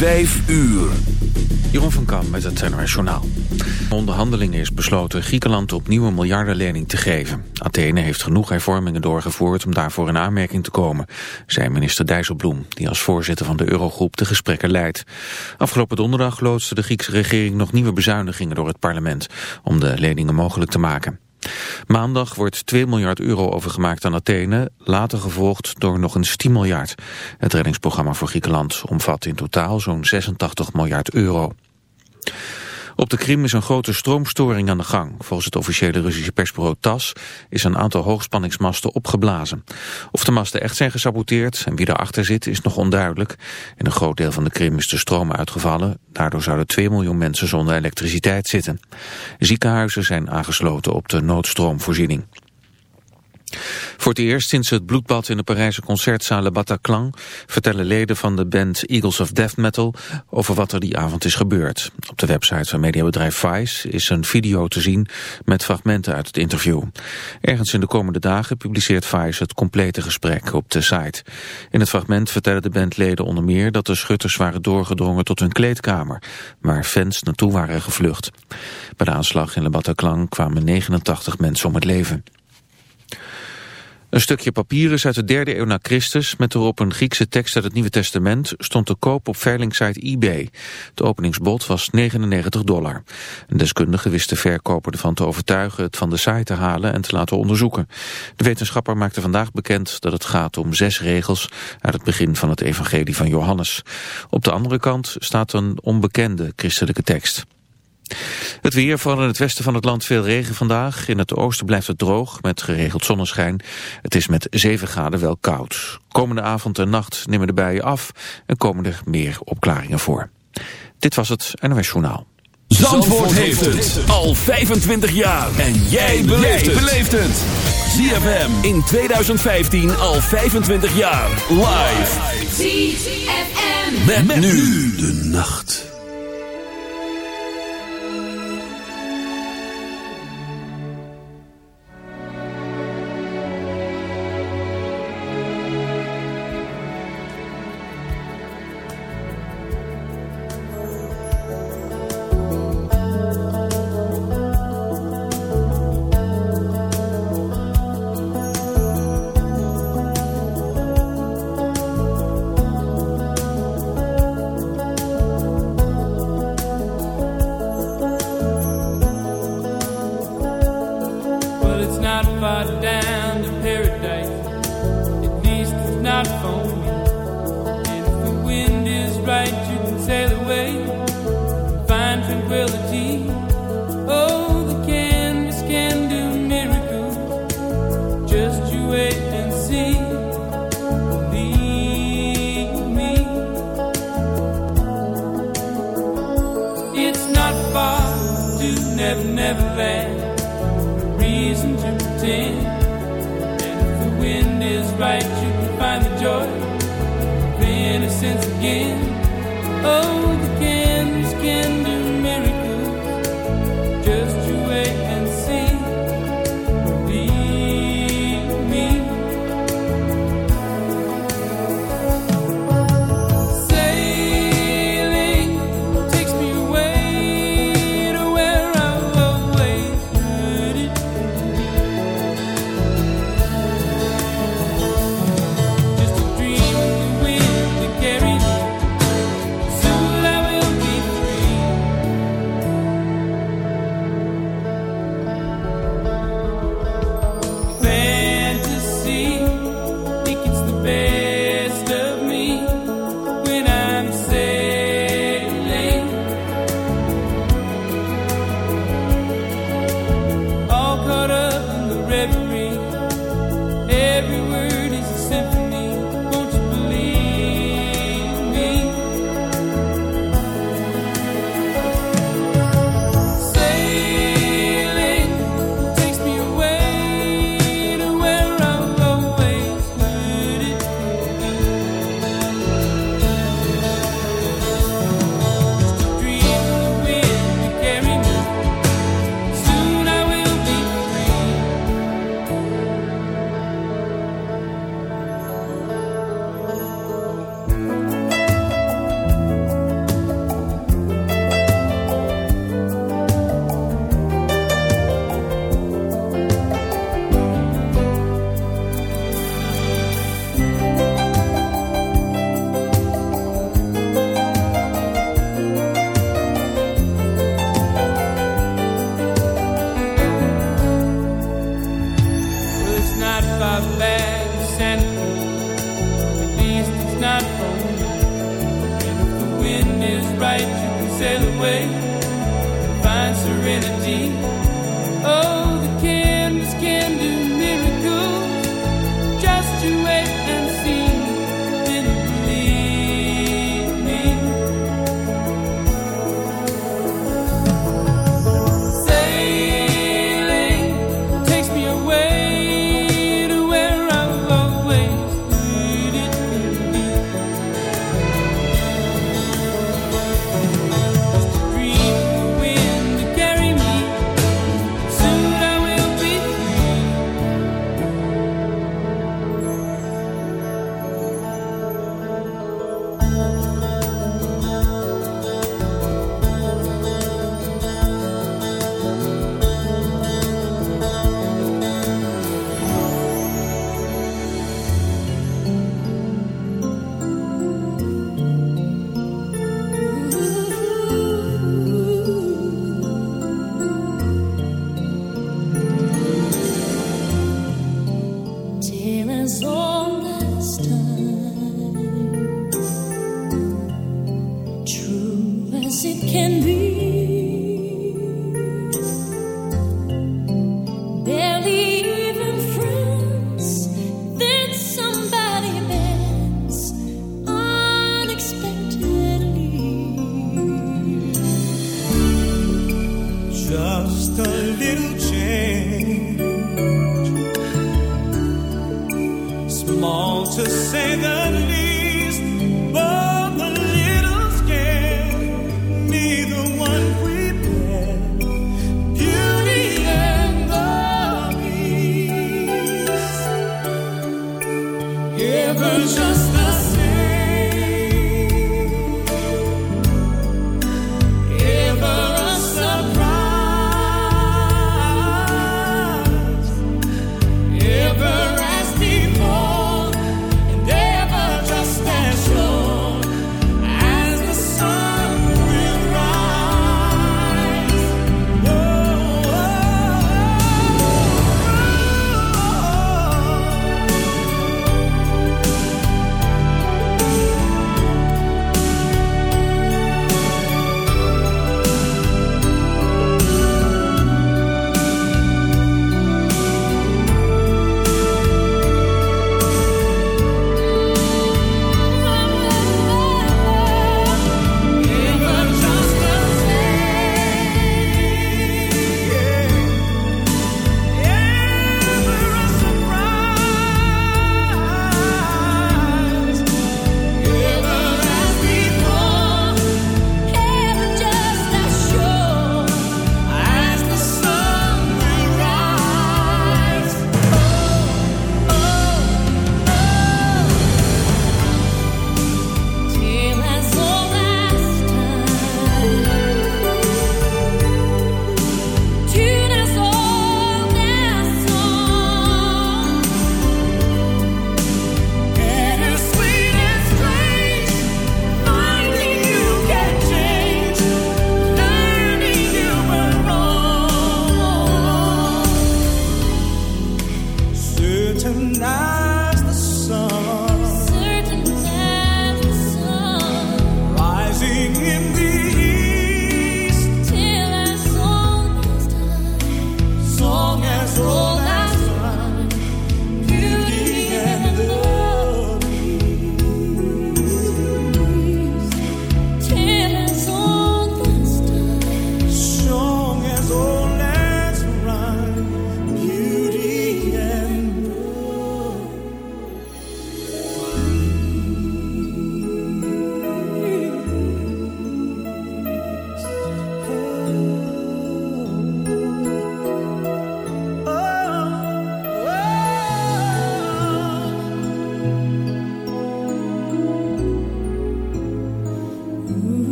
Vijf uur. Jeroen van Kam met het NRS Journaal. Onderhandelingen is besloten Griekenland opnieuw een miljardenlening te geven. Athene heeft genoeg hervormingen doorgevoerd om daarvoor in aanmerking te komen, zei minister Dijsselbloem, die als voorzitter van de Eurogroep de gesprekken leidt. Afgelopen donderdag loodste de Griekse regering nog nieuwe bezuinigingen door het parlement om de leningen mogelijk te maken. Maandag wordt 2 miljard euro overgemaakt aan Athene, later gevolgd door nog eens 10 miljard. Het reddingsprogramma voor Griekenland omvat in totaal zo'n 86 miljard euro. Op de Krim is een grote stroomstoring aan de gang. Volgens het officiële Russische persbureau TAS is een aantal hoogspanningsmasten opgeblazen. Of de masten echt zijn gesaboteerd en wie erachter zit is nog onduidelijk. In een groot deel van de Krim is de stroom uitgevallen. Daardoor zouden 2 miljoen mensen zonder elektriciteit zitten. Ziekenhuizen zijn aangesloten op de noodstroomvoorziening. Voor het eerst sinds het bloedbad in de Parijse concertzalen Bataclan vertellen leden van de band Eagles of Death Metal over wat er die avond is gebeurd. Op de website van mediabedrijf Vice is een video te zien met fragmenten uit het interview. Ergens in de komende dagen publiceert Vice het complete gesprek op de site. In het fragment vertellen de bandleden onder meer dat de schutters waren doorgedrongen tot hun kleedkamer, waar fans naartoe waren gevlucht. Bij de aanslag in de Bataclan kwamen 89 mensen om het leven. Een stukje papier is uit de derde eeuw na Christus met erop een Griekse tekst uit het Nieuwe Testament stond te koop op veilingsite eBay. De openingsbod was 99 dollar. Een deskundige wist de verkoper ervan te overtuigen het van de site te halen en te laten onderzoeken. De wetenschapper maakte vandaag bekend dat het gaat om zes regels uit het begin van het evangelie van Johannes. Op de andere kant staat een onbekende christelijke tekst. Het weer, vooral in het westen van het land veel regen vandaag. In het oosten blijft het droog met geregeld zonneschijn. Het is met 7 graden wel koud. Komende avond en nacht nemen de buien af en komen er meer opklaringen voor. Dit was het NOS Journaal. Zandvoort, Zandvoort heeft het al 25 jaar. En jij beleeft het. ZFM in 2015 al 25 jaar. Live. ZFM. met nu de nacht.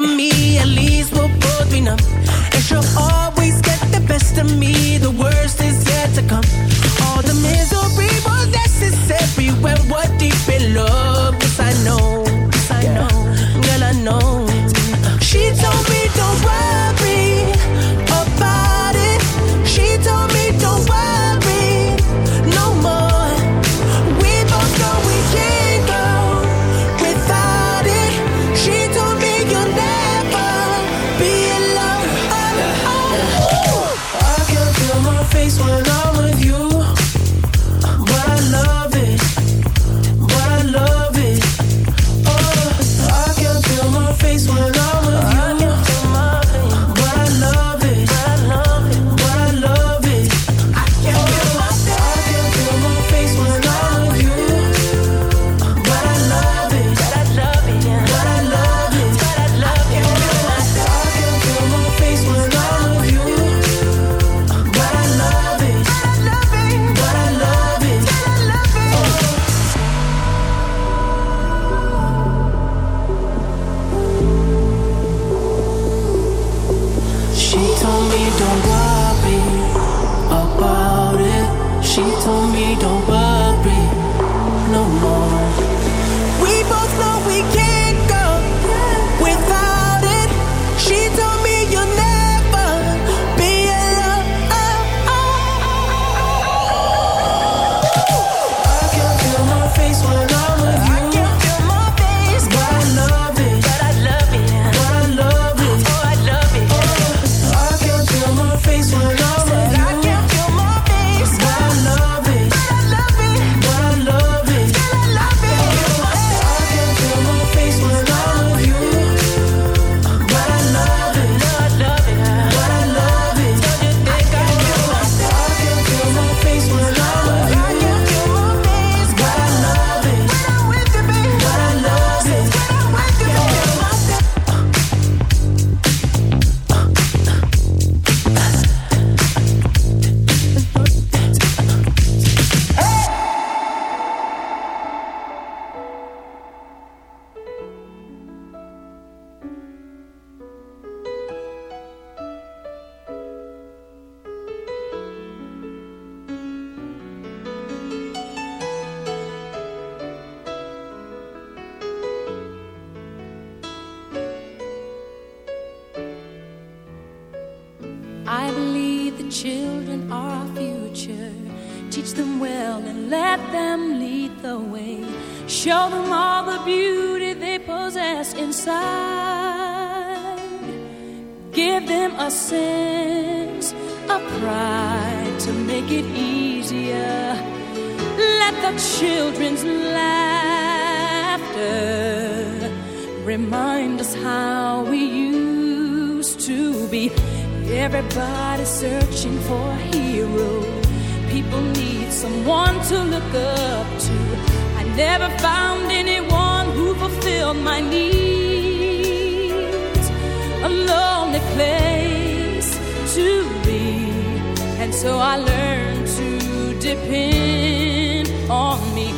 to me, at least we'll both be numb. depend on me.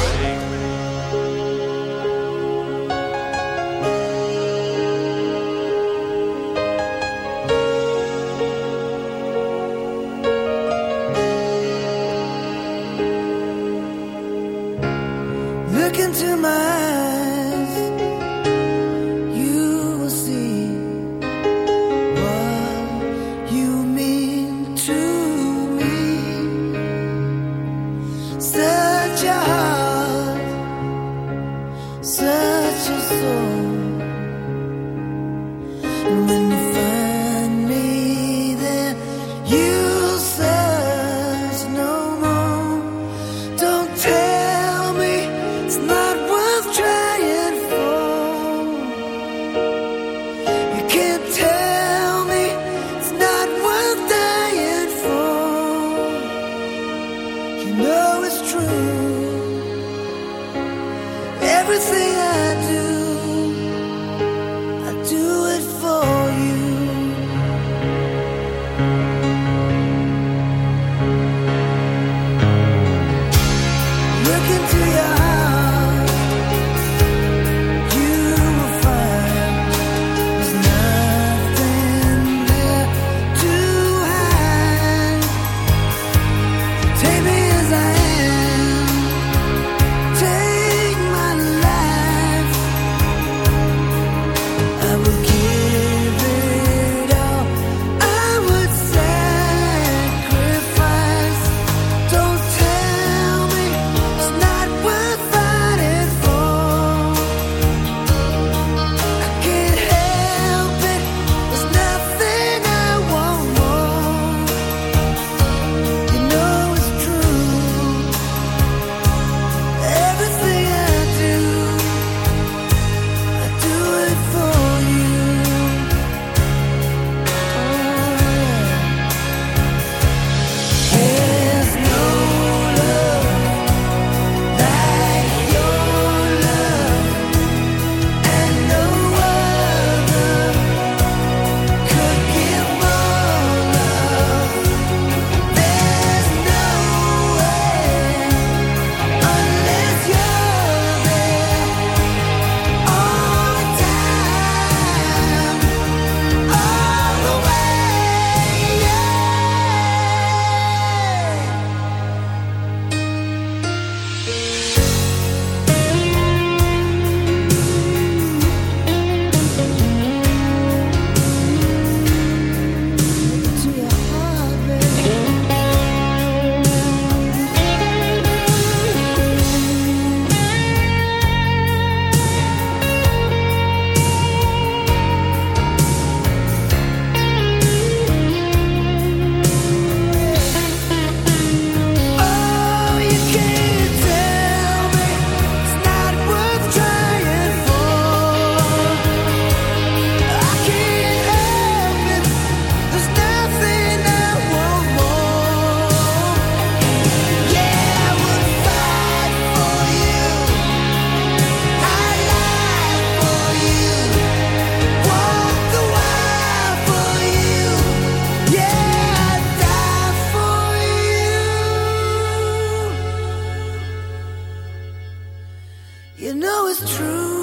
You know it's true.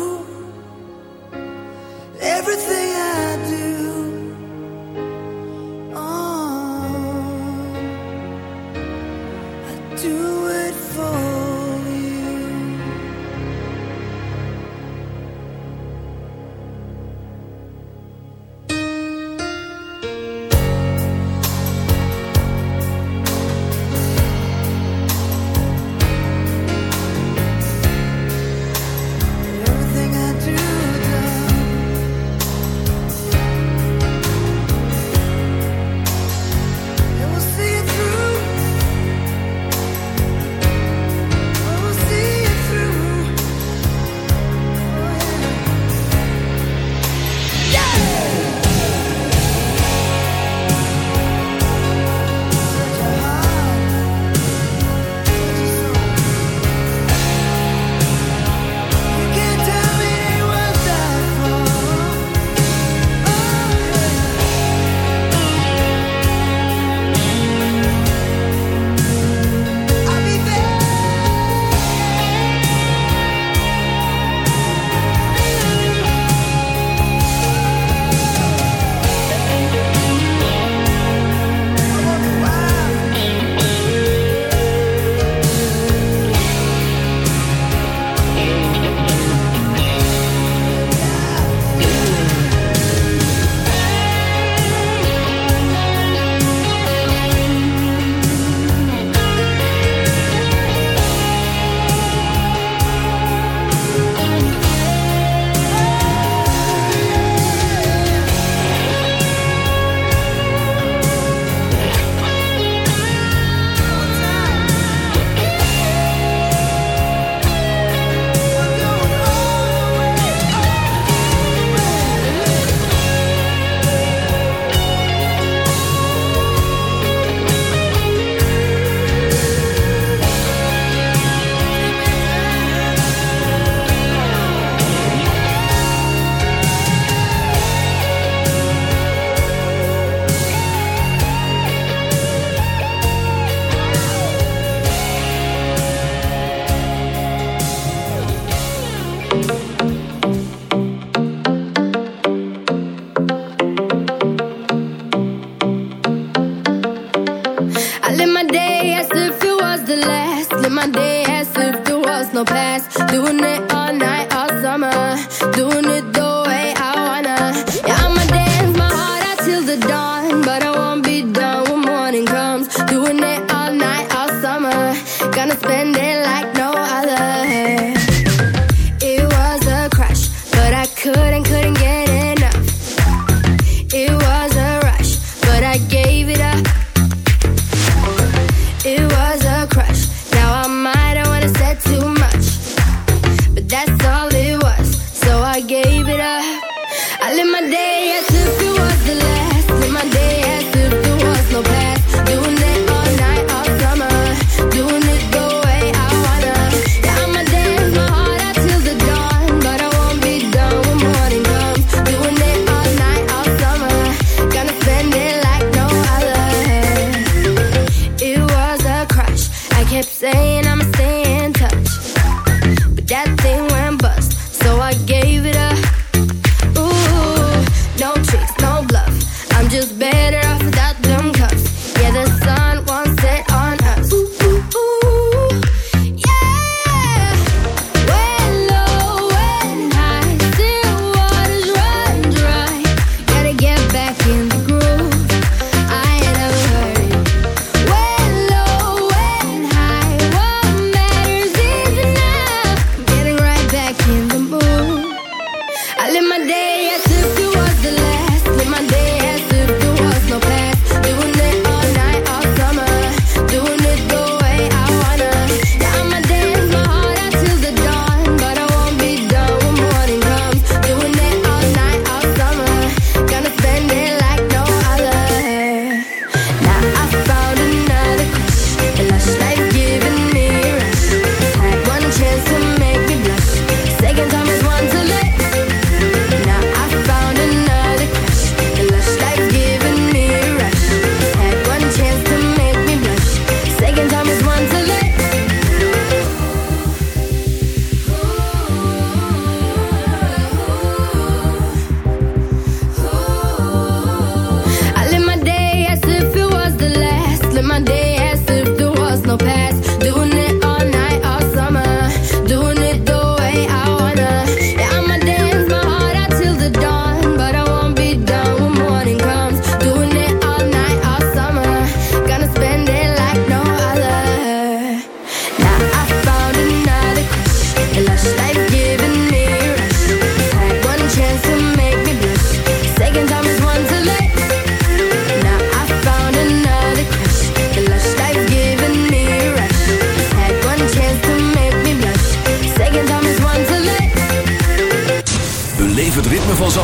Thing